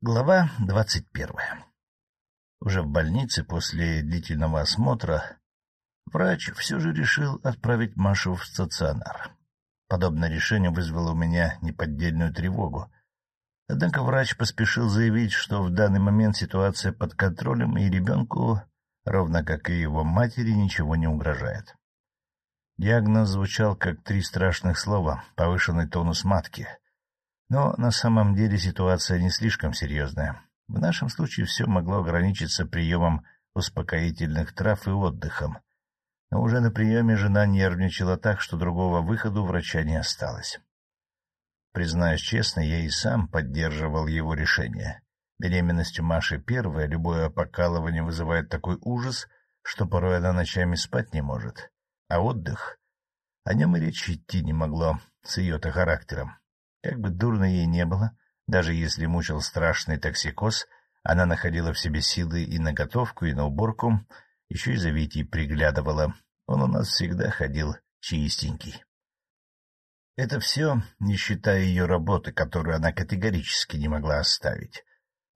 Глава двадцать первая Уже в больнице после длительного осмотра врач все же решил отправить Машу в стационар. Подобное решение вызвало у меня неподдельную тревогу. Однако врач поспешил заявить, что в данный момент ситуация под контролем, и ребенку, ровно как и его матери, ничего не угрожает. Диагноз звучал как три страшных слова, повышенный тонус матки — но на самом деле ситуация не слишком серьезная. В нашем случае все могло ограничиться приемом успокоительных трав и отдыхом. Но уже на приеме жена нервничала так, что другого выхода у врача не осталось. Признаюсь честно, я и сам поддерживал его решение. Беременность у Маши первая, любое покалывание вызывает такой ужас, что порой она ночами спать не может. А отдых? О нем и речи идти не могло с ее-то характером. Как бы дурно ей не было, даже если мучил страшный токсикоз, она находила в себе силы и на готовку, и на уборку, еще и за Витей приглядывала. Он у нас всегда ходил чистенький. Это все, не считая ее работы, которую она категорически не могла оставить.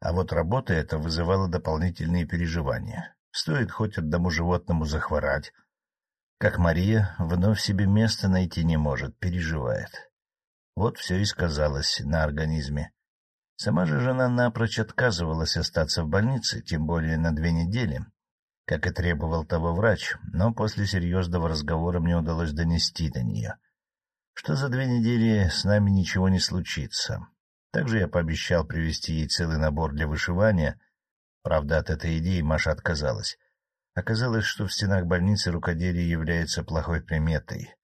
А вот работа эта вызывала дополнительные переживания. Стоит хоть одному животному захворать, как Мария вновь себе место найти не может, переживает. Вот все и сказалось на организме. Сама же жена напрочь отказывалась остаться в больнице, тем более на две недели, как и требовал того врач, но после серьезного разговора мне удалось донести до нее, что за две недели с нами ничего не случится. Также я пообещал привезти ей целый набор для вышивания. Правда, от этой идеи Маша отказалась. Оказалось, что в стенах больницы рукоделие является плохой приметой.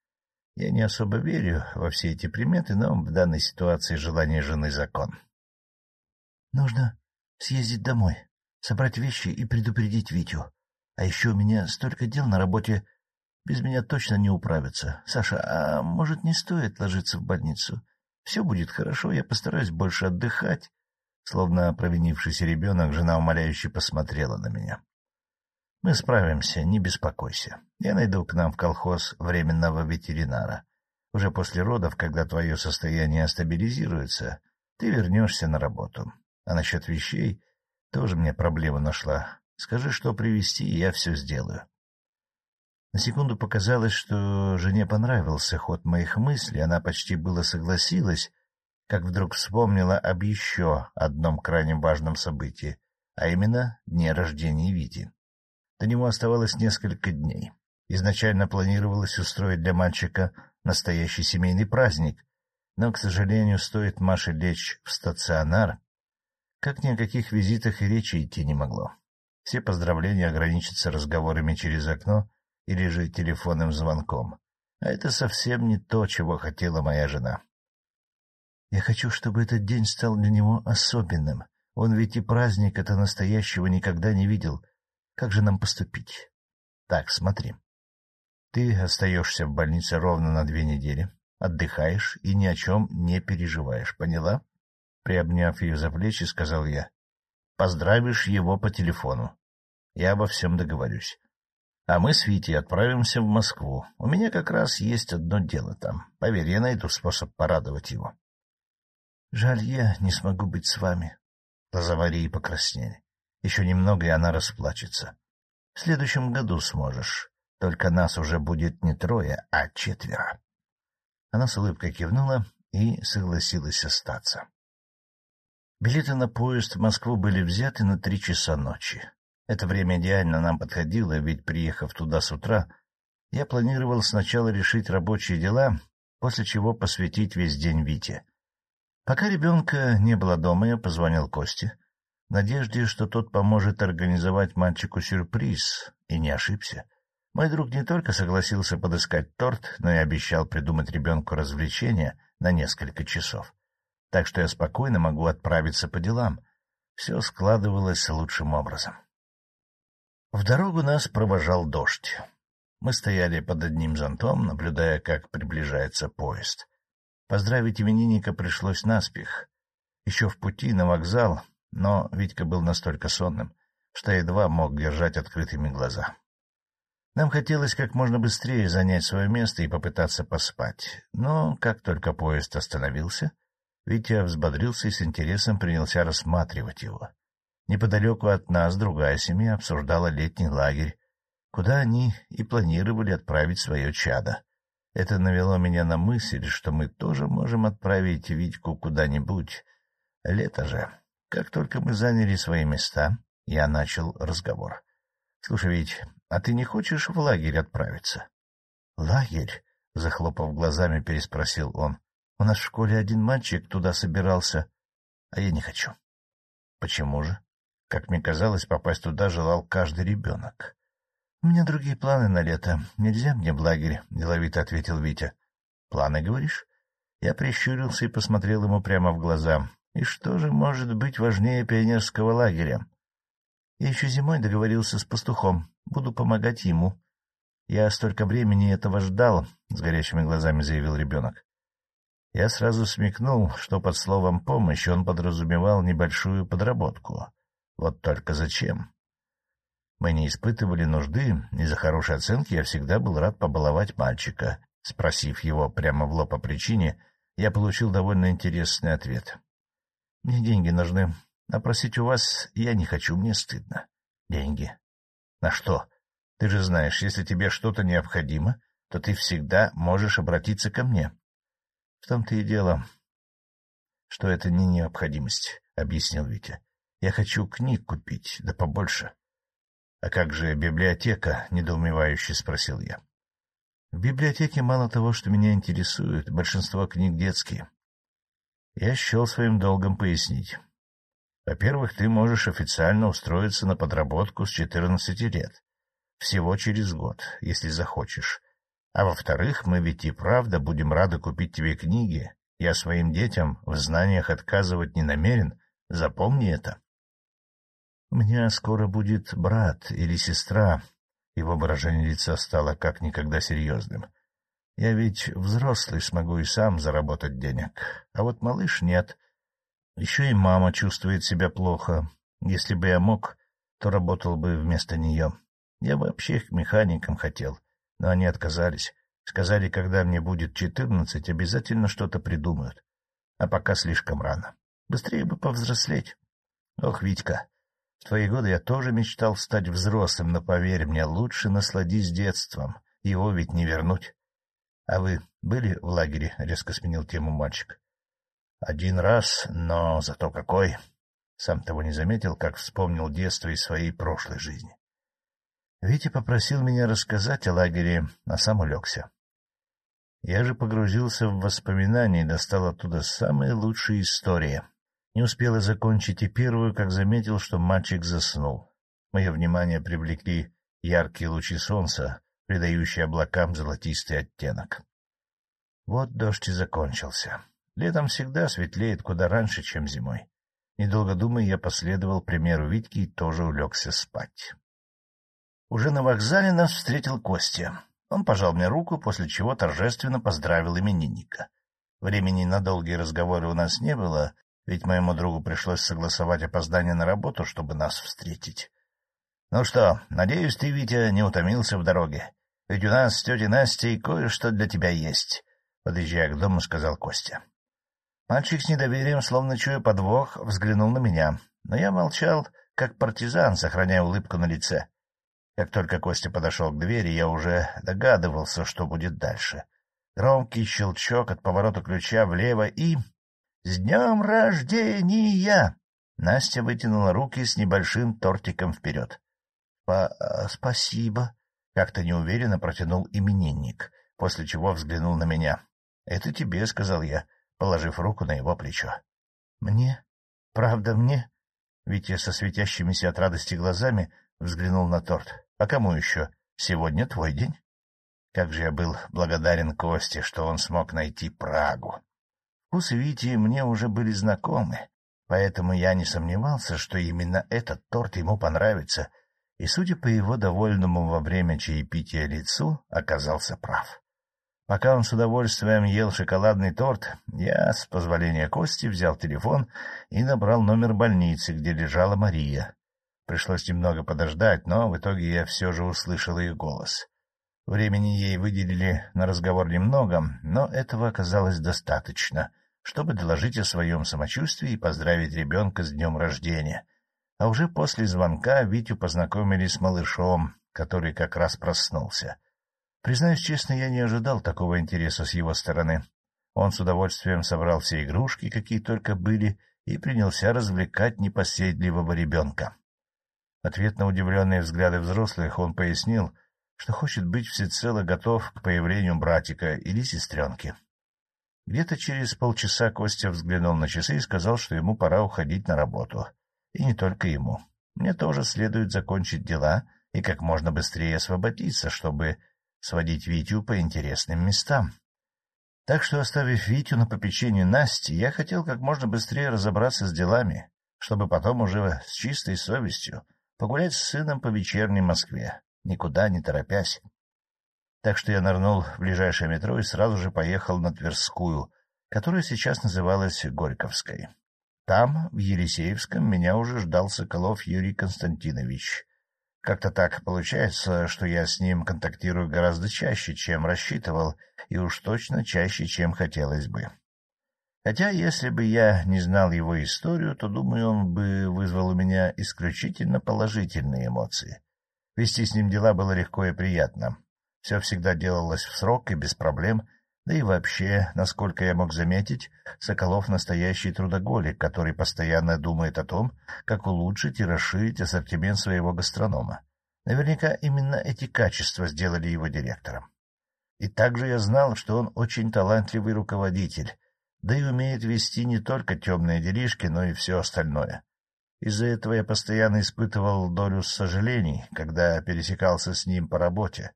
Я не особо верю во все эти приметы, но в данной ситуации желание жены — закон. — Нужно съездить домой, собрать вещи и предупредить Витю. А еще у меня столько дел на работе, без меня точно не управятся. Саша, а может, не стоит ложиться в больницу? Все будет хорошо, я постараюсь больше отдыхать. Словно провинившийся ребенок, жена умоляюще посмотрела на меня. Мы справимся, не беспокойся. Я найду к нам в колхоз временного ветеринара. Уже после родов, когда твое состояние стабилизируется, ты вернешься на работу. А насчет вещей тоже мне проблема нашла. Скажи, что привезти, и я все сделаю. На секунду показалось, что жене понравился ход моих мыслей, она почти было согласилась, как вдруг вспомнила об еще одном крайне важном событии, а именно дне рождения Вити. До него оставалось несколько дней. Изначально планировалось устроить для мальчика настоящий семейный праздник, но, к сожалению, стоит Маше лечь в стационар, как ни о каких визитах и речи идти не могло. Все поздравления ограничатся разговорами через окно или же телефонным звонком. А это совсем не то, чего хотела моя жена. Я хочу, чтобы этот день стал для него особенным. Он ведь и праздник это настоящего никогда не видел, как же нам поступить? Так, смотри. Ты остаешься в больнице ровно на две недели, отдыхаешь и ни о чем не переживаешь, поняла? Приобняв ее за плечи, сказал я. Поздравишь его по телефону. Я обо всем договорюсь. А мы с Витей отправимся в Москву. У меня как раз есть одно дело там. Поверь, я найду способ порадовать его. Жаль, я не смогу быть с вами. Глаза Марии покраснели. Еще немного, и она расплачется. В следующем году сможешь. Только нас уже будет не трое, а четверо. Она с улыбкой кивнула и согласилась остаться. Билеты на поезд в Москву были взяты на три часа ночи. Это время идеально нам подходило, ведь, приехав туда с утра, я планировал сначала решить рабочие дела, после чего посвятить весь день Вите. Пока ребенка не было дома, я позвонил Косте — в надежде, что тот поможет организовать мальчику сюрприз, и не ошибся. Мой друг не только согласился подыскать торт, но и обещал придумать ребенку развлечения на несколько часов. Так что я спокойно могу отправиться по делам. Все складывалось лучшим образом. В дорогу нас провожал дождь. Мы стояли под одним зонтом, наблюдая, как приближается поезд. Поздравить именинника пришлось наспех. Еще в пути на вокзал но Витька был настолько сонным, что едва мог держать открытыми глаза. Нам хотелось как можно быстрее занять свое место и попытаться поспать, но как только поезд остановился, Витя взбодрился и с интересом принялся рассматривать его. Неподалеку от нас другая семья обсуждала летний лагерь, куда они и планировали отправить свое чадо. Это навело меня на мысль, что мы тоже можем отправить Витьку куда-нибудь. Лето же. Как только мы заняли свои места, я начал разговор. — Слушай, Вить, а ты не хочешь в лагерь отправиться? — Лагерь? — захлопав глазами, переспросил он. — У нас в школе один мальчик туда собирался, а я не хочу. — Почему же? Как мне казалось, попасть туда желал каждый ребенок. — У меня другие планы на лето. Нельзя мне в лагерь, — деловито ответил Витя. — Планы, говоришь? Я прищурился и посмотрел ему прямо в глаза. И что же может быть важнее пионерского лагеря? Я еще зимой договорился с пастухом. Буду помогать ему. Я столько времени этого ждал, — с горящими глазами заявил ребенок. Я сразу смекнул, что под словом «помощь» он подразумевал небольшую подработку. Вот только зачем? Мы не испытывали нужды, и за хорошие оценки я всегда был рад побаловать мальчика. Спросив его прямо в лоб о причине, я получил довольно интересный ответ. — Мне деньги нужны, а просить у вас я не хочу, мне стыдно. — Деньги? — На что? Ты же знаешь, если тебе что-то необходимо, то ты всегда можешь обратиться ко мне. — В том-то и дело, что это не необходимость, — объяснил Витя. — Я хочу книг купить, да побольше. — А как же библиотека? — недоумевающе спросил я. — В библиотеке мало того, что меня интересует, большинство книг детские. Я счел своим долгом пояснить. Во-первых, ты можешь официально устроиться на подработку с четырнадцати лет. Всего через год, если захочешь. А во-вторых, мы ведь и правда будем рады купить тебе книги. Я своим детям в знаниях отказывать не намерен. Запомни это. У меня скоро будет брат или сестра. Его выражение лица стало как никогда серьезным. Я ведь взрослый, смогу и сам заработать денег. А вот малыш нет. Еще и мама чувствует себя плохо. Если бы я мог, то работал бы вместо нее. Я вообще их механиком хотел, но они отказались. Сказали, когда мне будет четырнадцать, обязательно что-то придумают. А пока слишком рано. Быстрее бы повзрослеть. Ох, Витька, в твои годы я тоже мечтал стать взрослым, но, поверь мне, лучше насладись детством. Его ведь не вернуть. — А вы были в лагере? — резко сменил тему мальчик. — Один раз, но зато какой! Сам того не заметил, как вспомнил детство из своей прошлой жизни. Витя попросил меня рассказать о лагере, а сам улегся. Я же погрузился в воспоминания и достал оттуда самые лучшие истории. Не успел я закончить и первую, как заметил, что мальчик заснул. Мое внимание привлекли яркие лучи солнца, придающие облакам золотистый оттенок. Вот дождь и закончился. Летом всегда светлеет куда раньше, чем зимой. Недолго думая, я последовал примеру Витьки и тоже улегся спать. Уже на вокзале нас встретил Костя. Он пожал мне руку, после чего торжественно поздравил именинника. Времени на долгие разговоры у нас не было, ведь моему другу пришлось согласовать опоздание на работу, чтобы нас встретить. — Ну что, надеюсь, ты, Витя, не утомился в дороге. Ведь у нас с тетей Настей кое-что для тебя есть, — подъезжая к дому, сказал Костя. Мальчик с недоверием, словно чуя подвох, взглянул на меня, но я молчал, как партизан, сохраняя улыбку на лице. Как только Костя подошел к двери, я уже догадывался, что будет дальше. Громкий щелчок от поворота ключа влево и... «С днем рождения!» Настя вытянула руки с небольшим тортиком вперед. — Спасибо, — как-то неуверенно протянул именинник, после чего взглянул на меня. — Это тебе, — сказал я, положив руку на его плечо. — Мне? Правда мне? Витя со светящимися от радости глазами взглянул на торт. — А кому еще? Сегодня твой день. Как же я был благодарен Косте, что он смог найти Прагу. Вкусы Вити мне уже были знакомы, поэтому я не сомневался, что именно этот торт ему понравится, и, судя по его довольному во время чаепития лицу, оказался прав. Пока он с удовольствием ел шоколадный торт, я, с позволения Кости, взял телефон и набрал номер больницы, где лежала Мария. Пришлось немного подождать, но в итоге я все же услышал ее голос. Времени ей выделили на разговор немного, но этого оказалось достаточно, чтобы доложить о своем самочувствии и поздравить ребенка с днем рождения. А уже после звонка Витю познакомили с малышом, который как раз проснулся. Признаюсь честно, я не ожидал такого интереса с его стороны. Он с удовольствием собрал все игрушки, какие только были, и принялся развлекать непоседливого ребенка. ответ на удивленные взгляды взрослых он пояснил, что хочет быть всецело готов к появлению братика или сестренки. Где-то через полчаса Костя взглянул на часы и сказал, что ему пора уходить на работу. И не только ему. Мне тоже следует закончить дела и как можно быстрее освободиться, чтобы сводить Витю по интересным местам. Так что, оставив Витю на попечении Насти, я хотел как можно быстрее разобраться с делами, чтобы потом уже с чистой совестью погулять с сыном по вечерней Москве, никуда не торопясь. Так что я нырнул в ближайшее метро и сразу же поехал на Тверскую, которая сейчас называлась Горьковской. Там, в Елисеевском, меня уже ждал Соколов Юрий Константинович. Как-то так получается, что я с ним контактирую гораздо чаще, чем рассчитывал, и уж точно чаще, чем хотелось бы. Хотя, если бы я не знал его историю, то, думаю, он бы вызвал у меня исключительно положительные эмоции. Вести с ним дела было легко и приятно. Все всегда делалось в срок и без проблем, да и вообще, насколько я мог заметить, Соколов — настоящий трудоголик, который постоянно думает о том, как улучшить и расширить ассортимент своего гастронома. Наверняка именно эти качества сделали его директором. И также я знал, что он очень талантливый руководитель, да и умеет вести не только темные делишки, но и все остальное. Из-за этого я постоянно испытывал долю сожалений, когда пересекался с ним по работе,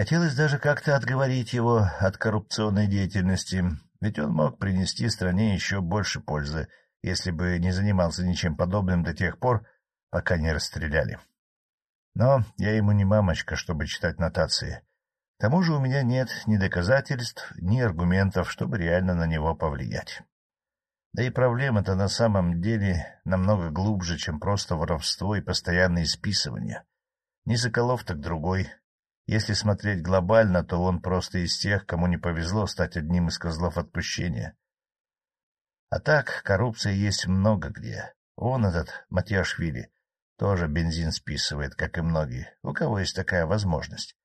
Хотелось даже как-то отговорить его от коррупционной деятельности, ведь он мог принести стране еще больше пользы, если бы не занимался ничем подобным до тех пор, пока не расстреляли. Но я ему не мамочка, чтобы читать нотации. К тому же у меня нет ни доказательств, ни аргументов, чтобы реально на него повлиять. Да и проблема-то на самом деле намного глубже, чем просто воровство и постоянные списывания. Не Соколов, так другой, если смотреть глобально, то он просто из тех, кому не повезло стать одним из козлов отпущения. А так, коррупции есть много где. Он, этот Матьяшвили, тоже бензин списывает, как и многие, у кого есть такая возможность.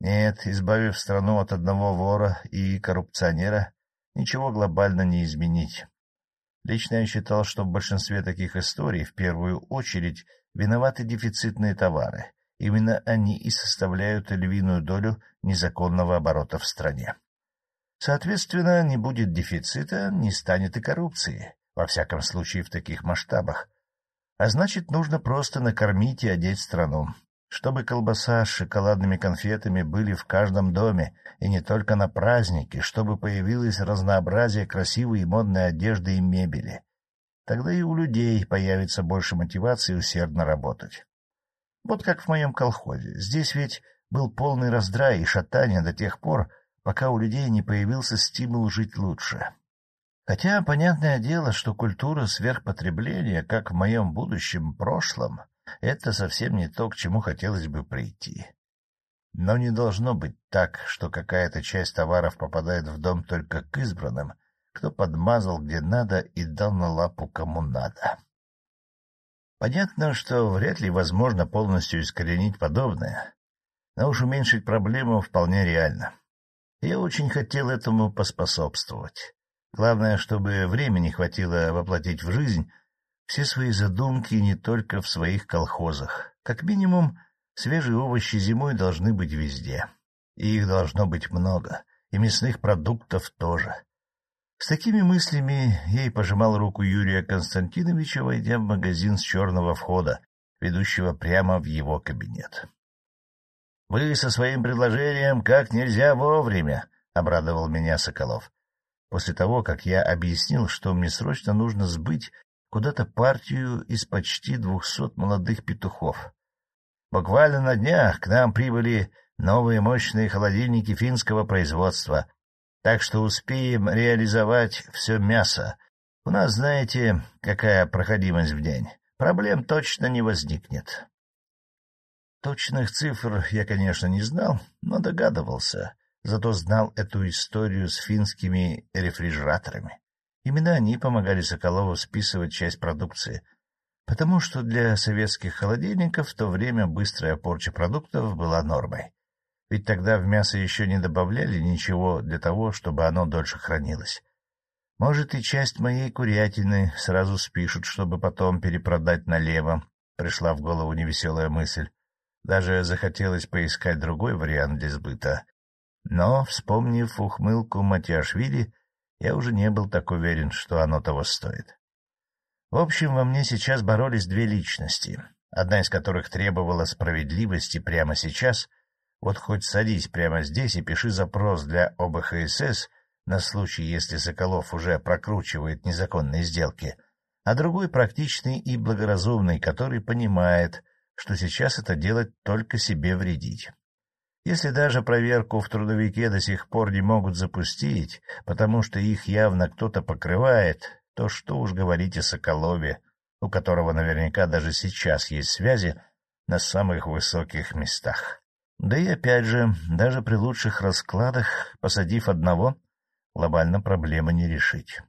Нет, избавив страну от одного вора и коррупционера, ничего глобально не изменить. Лично я считал, что в большинстве таких историй в первую очередь виноваты дефицитные товары — Именно они и составляют львиную долю незаконного оборота в стране. Соответственно, не будет дефицита, не станет и коррупции, во всяком случае в таких масштабах. А значит, нужно просто накормить и одеть страну, чтобы колбаса с шоколадными конфетами были в каждом доме, и не только на праздники, чтобы появилось разнообразие красивой и модной одежды и мебели. Тогда и у людей появится больше мотивации усердно работать. Вот как в моем колхозе. Здесь ведь был полный раздрай и шатание до тех пор, пока у людей не появился стимул жить лучше. Хотя, понятное дело, что культура сверхпотребления, как в моем будущем прошлом, это совсем не то, к чему хотелось бы прийти. Но не должно быть так, что какая-то часть товаров попадает в дом только к избранным, кто подмазал где надо и дал на лапу кому надо. Понятно, что вряд ли возможно полностью искоренить подобное, но уж уменьшить проблему вполне реально. Я очень хотел этому поспособствовать. Главное, чтобы времени хватило воплотить в жизнь все свои задумки не только в своих колхозах. Как минимум, свежие овощи зимой должны быть везде. И их должно быть много, и мясных продуктов тоже. С такими мыслями ей пожимал руку Юрия Константиновича, войдя в магазин с черного входа, ведущего прямо в его кабинет. — Вы со своим предложением как нельзя вовремя, — обрадовал меня Соколов. После того, как я объяснил, что мне срочно нужно сбыть куда-то партию из почти двухсот молодых петухов. Буквально на днях к нам прибыли новые мощные холодильники финского производства — так что успеем реализовать все мясо. У нас, знаете, какая проходимость в день. Проблем точно не возникнет. Точных цифр я, конечно, не знал, но догадывался, зато знал эту историю с финскими рефрижераторами. Именно они помогали Соколову списывать часть продукции, потому что для советских холодильников в то время быстрая порча продуктов была нормой. Ведь тогда в мясо еще не добавляли ничего для того, чтобы оно дольше хранилось. Может, и часть моей курятины сразу спишут, чтобы потом перепродать налево, — пришла в голову невеселая мысль. Даже захотелось поискать другой вариант для сбыта. Но, вспомнив ухмылку Матиашвили, я уже не был так уверен, что оно того стоит. В общем, во мне сейчас боролись две личности, одна из которых требовала справедливости прямо сейчас. Вот хоть садись прямо здесь и пиши запрос для ОБХСС на случай, если Соколов уже прокручивает незаконные сделки, а другой практичный и благоразумный, который понимает, что сейчас это делать только себе вредить. Если даже проверку в трудовике до сих пор не могут запустить, потому что их явно кто-то покрывает, то что уж говорить о Соколове, у которого наверняка даже сейчас есть связи на самых высоких местах. Да и опять же, даже при лучших раскладах, посадив одного, глобально проблемы не решить.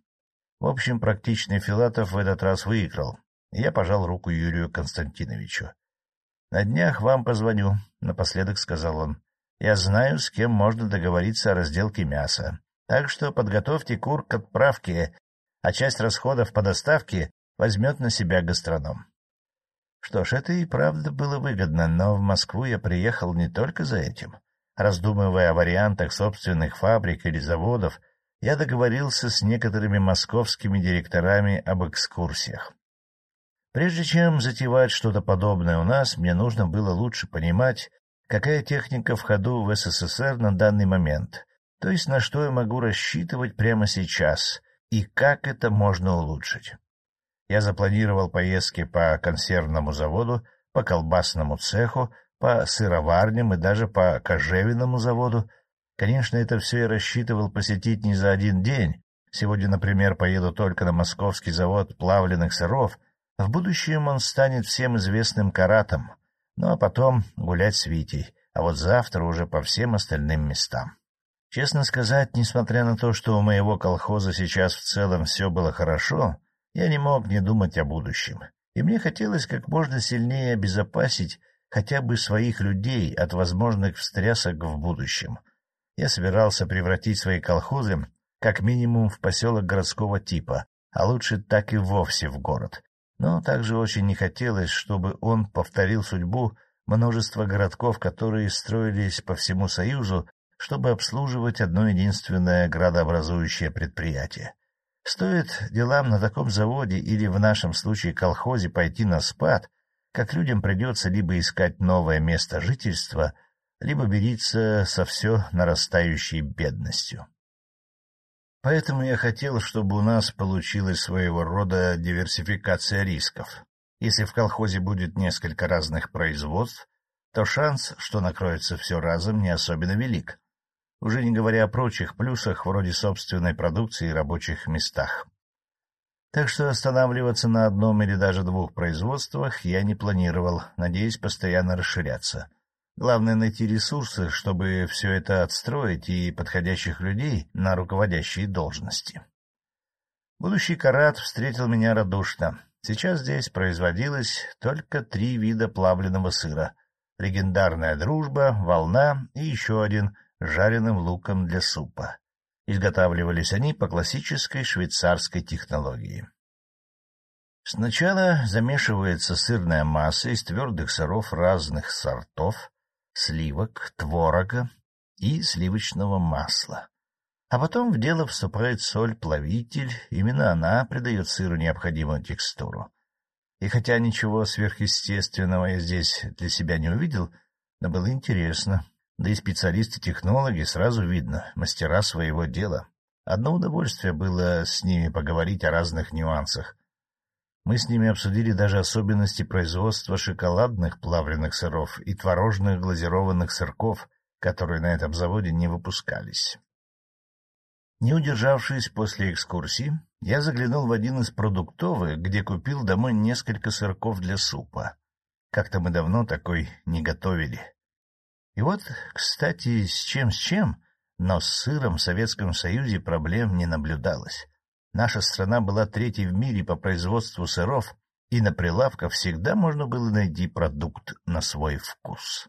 В общем, практичный Филатов в этот раз выиграл, я пожал руку Юрию Константиновичу. — На днях вам позвоню, — напоследок сказал он. — Я знаю, с кем можно договориться о разделке мяса. Так что подготовьте кур к отправке, а часть расходов по доставке возьмет на себя гастроном. Что ж, это и правда было выгодно, но в Москву я приехал не только за этим. Раздумывая о вариантах собственных фабрик или заводов, я договорился с некоторыми московскими директорами об экскурсиях. Прежде чем затевать что-то подобное у нас, мне нужно было лучше понимать, какая техника в ходу в СССР на данный момент, то есть на что я могу рассчитывать прямо сейчас и как это можно улучшить. Я запланировал поездки по консервному заводу, по колбасному цеху, по сыроварням и даже по кожевенному заводу. Конечно, это все я рассчитывал посетить не за один день. Сегодня, например, поеду только на московский завод плавленных сыров — в будущем он станет всем известным каратом, ну а потом гулять с Витей, а вот завтра уже по всем остальным местам. Честно сказать, несмотря на то, что у моего колхоза сейчас в целом все было хорошо, я не мог не думать о будущем, и мне хотелось как можно сильнее обезопасить хотя бы своих людей от возможных встрясок в будущем. Я собирался превратить свои колхозы как минимум в поселок городского типа, а лучше так и вовсе в город, но также очень не хотелось, чтобы он повторил судьбу множества городков, которые строились по всему Союзу, чтобы обслуживать одно единственное градообразующее предприятие. Стоит делам на таком заводе или, в нашем случае, колхозе пойти на спад, как людям придется либо искать новое место жительства, либо бериться со все нарастающей бедностью. Поэтому я хотел, чтобы у нас получилась своего рода диверсификация рисков. Если в колхозе будет несколько разных производств, то шанс, что накроется все разом, не особенно велик. Уже не говоря о прочих плюсах, вроде собственной продукции и рабочих местах. Так что останавливаться на одном или даже двух производствах я не планировал, надеясь постоянно расширяться — Главное — найти ресурсы, чтобы все это отстроить, и подходящих людей на руководящие должности. Будущий карат встретил меня радушно. Сейчас здесь производилось только три вида плавленного сыра. Легендарная дружба, волна и еще один жареным луком для супа. Изготавливались они по классической швейцарской технологии. Сначала замешивается сырная масса из твердых сыров разных сортов, сливок, творога и сливочного масла. А потом в дело вступает соль-плавитель, именно она придает сыру необходимую текстуру. И хотя ничего сверхъестественного я здесь для себя не увидел, но было интересно. Да и специалисты-технологи сразу видно, мастера своего дела. Одно удовольствие было с ними поговорить о разных нюансах, мы с ними обсудили даже особенности производства шоколадных плавленных сыров и творожных глазированных сырков, которые на этом заводе не выпускались. Не удержавшись после экскурсии, я заглянул в один из продуктовых, где купил домой несколько сырков для супа. Как-то мы давно такой не готовили. И вот, кстати, с чем с чем, но с сыром в Советском Союзе проблем не наблюдалось. Наша страна была третьей в мире по производству сыров, и на прилавках всегда можно было найти продукт на свой вкус.